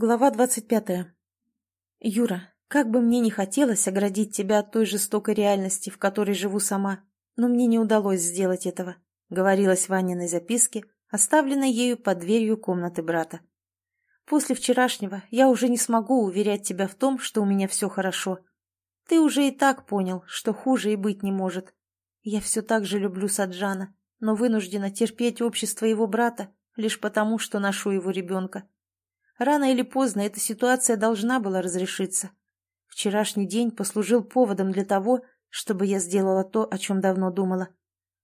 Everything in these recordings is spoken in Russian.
Глава двадцать пятая. Юра, как бы мне ни хотелось оградить тебя от той жестокой реальности, в которой живу сама, но мне не удалось сделать этого, говорилось в Ваниной записке, оставленной ею под дверью комнаты брата. После вчерашнего я уже не смогу уверять тебя в том, что у меня все хорошо. Ты уже и так понял, что хуже и быть не может. Я все так же люблю Саджана, но вынуждена терпеть общество его брата лишь потому, что ношу его ребенка. Рано или поздно эта ситуация должна была разрешиться. Вчерашний день послужил поводом для того, чтобы я сделала то, о чем давно думала.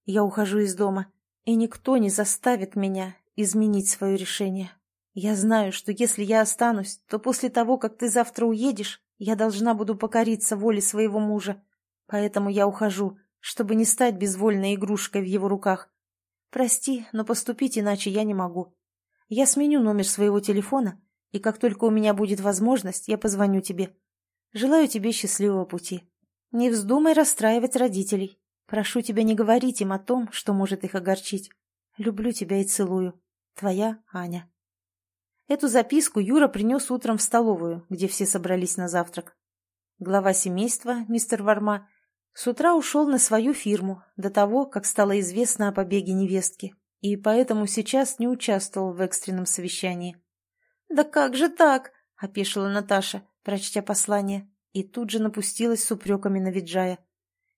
Я ухожу из дома, и никто не заставит меня изменить свое решение. Я знаю, что если я останусь, то после того, как ты завтра уедешь, я должна буду покориться воле своего мужа. Поэтому я ухожу, чтобы не стать безвольной игрушкой в его руках. Прости, но поступить иначе я не могу. Я сменю номер своего телефона и как только у меня будет возможность, я позвоню тебе. Желаю тебе счастливого пути. Не вздумай расстраивать родителей. Прошу тебя не говорить им о том, что может их огорчить. Люблю тебя и целую. Твоя Аня. Эту записку Юра принес утром в столовую, где все собрались на завтрак. Глава семейства, мистер Варма, с утра ушел на свою фирму до того, как стало известно о побеге невестки, и поэтому сейчас не участвовал в экстренном совещании. «Да как же так?» — опешила Наташа, прочтя послание, и тут же напустилась с упреками на Виджая.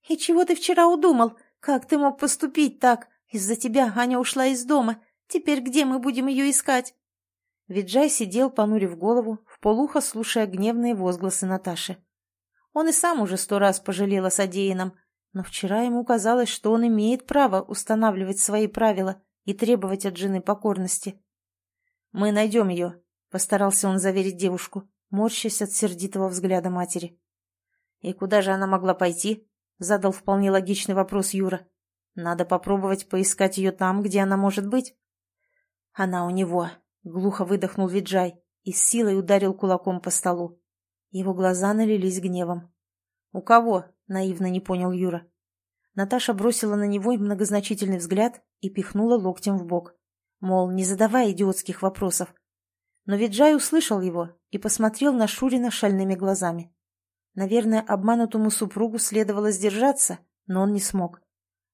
«И чего ты вчера удумал? Как ты мог поступить так? Из-за тебя Аня ушла из дома. Теперь где мы будем ее искать?» Виджай сидел, понурив голову, в полухо слушая гневные возгласы Наташи. Он и сам уже сто раз пожалел о содеянном, но вчера ему казалось, что он имеет право устанавливать свои правила и требовать от жены покорности. «Мы найдем ее», — постарался он заверить девушку, морщась от сердитого взгляда матери. «И куда же она могла пойти?» — задал вполне логичный вопрос Юра. «Надо попробовать поискать ее там, где она может быть». «Она у него», — глухо выдохнул Виджай и с силой ударил кулаком по столу. Его глаза налились гневом. «У кого?» — наивно не понял Юра. Наташа бросила на него многозначительный взгляд и пихнула локтем в бок. Мол, не задавай идиотских вопросов. Но Виджай услышал его и посмотрел на Шурина шальными глазами. Наверное, обманутому супругу следовало сдержаться, но он не смог.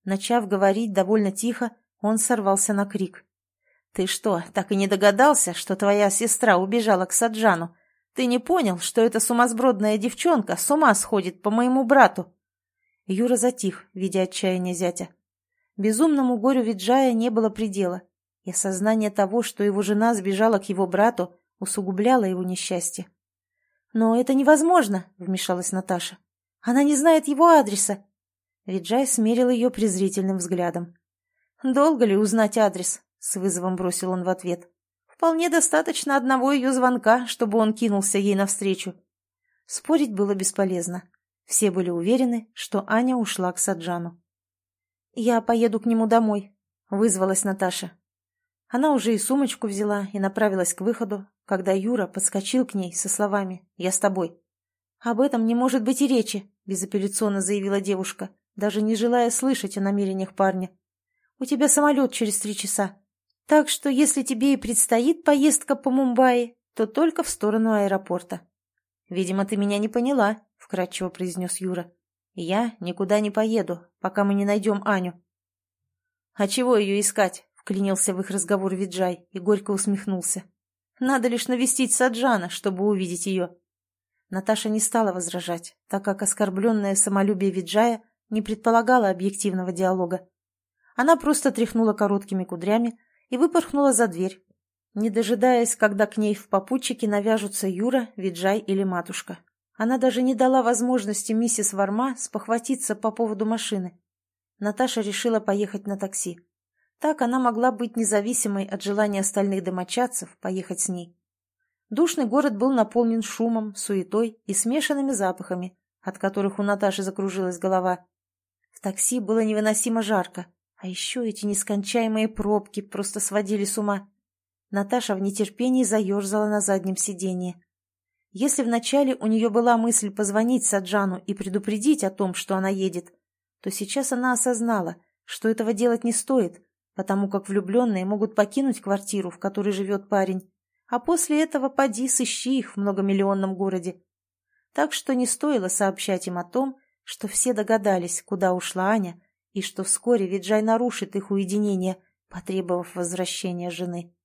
Начав говорить довольно тихо, он сорвался на крик. «Ты что, так и не догадался, что твоя сестра убежала к Саджану? Ты не понял, что эта сумасбродная девчонка с ума сходит по моему брату?» Юра затих, видя отчаяние зятя. Безумному горю Виджая не было предела, и осознание того, что его жена сбежала к его брату, усугубляло его несчастье. «Но это невозможно», — вмешалась Наташа. «Она не знает его адреса». Виджай смерил ее презрительным взглядом. «Долго ли узнать адрес?» — с вызовом бросил он в ответ. «Вполне достаточно одного ее звонка, чтобы он кинулся ей навстречу». Спорить было бесполезно. Все были уверены, что Аня ушла к Саджану. «Я поеду к нему домой», — вызвалась Наташа. Она уже и сумочку взяла и направилась к выходу, когда Юра подскочил к ней со словами «Я с тобой». «Об этом не может быть и речи», — безапелляционно заявила девушка, даже не желая слышать о намерениях парня. «У тебя самолет через три часа. Так что, если тебе и предстоит поездка по Мумбаи, то только в сторону аэропорта». «Видимо, ты меня не поняла», — вкратчиво произнес Юра. «Я никуда не поеду, пока мы не найдем Аню». «А чего ее искать? Вклинился в их разговор Виджай и горько усмехнулся. «Надо лишь навестить Саджана, чтобы увидеть ее». Наташа не стала возражать, так как оскорбленное самолюбие Виджая не предполагало объективного диалога. Она просто тряхнула короткими кудрями и выпорхнула за дверь, не дожидаясь, когда к ней в попутчике навяжутся Юра, Виджай или матушка. Она даже не дала возможности миссис Варма спохватиться по поводу машины. Наташа решила поехать на такси. Так она могла быть независимой от желания остальных домочадцев поехать с ней. Душный город был наполнен шумом, суетой и смешанными запахами, от которых у Наташи закружилась голова. В такси было невыносимо жарко, а еще эти нескончаемые пробки просто сводили с ума. Наташа в нетерпении заерзала на заднем сиденье. Если вначале у нее была мысль позвонить Саджану и предупредить о том, что она едет, то сейчас она осознала, что этого делать не стоит, потому как влюбленные могут покинуть квартиру, в которой живет парень, а после этого поди сыщи их в многомиллионном городе. Так что не стоило сообщать им о том, что все догадались, куда ушла Аня, и что вскоре Виджай нарушит их уединение, потребовав возвращения жены.